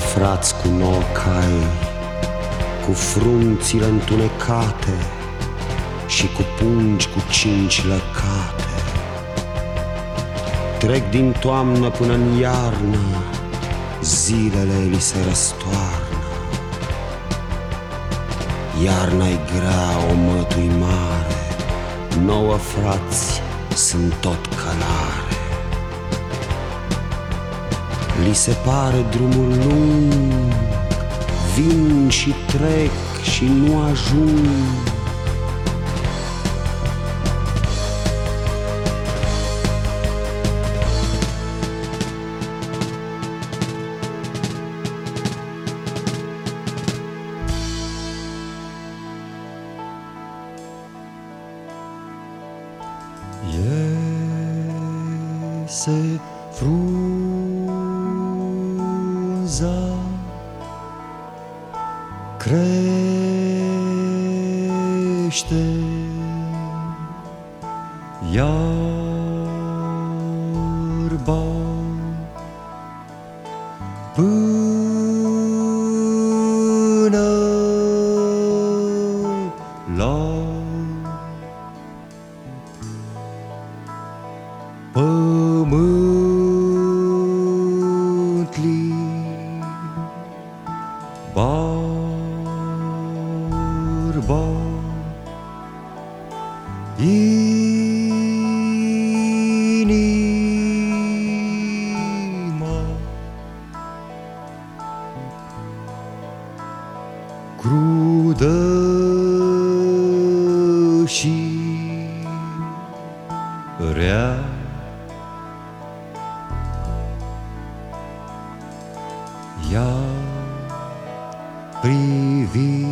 frați cu nouă cai, cu frunțile întunecate și cu pungi cu cinci lăcate. Trec din toamnă până în iarnă, zilele li se răstoarnă. Iarna-i grea, o mătui mare, nouă frați sunt tot călare. Li se pare drumul lung, vin și trec și nu ajung. Iese frunza crește. Iarba. Până la pământ barba inima. Crudă și rea. Ia privirea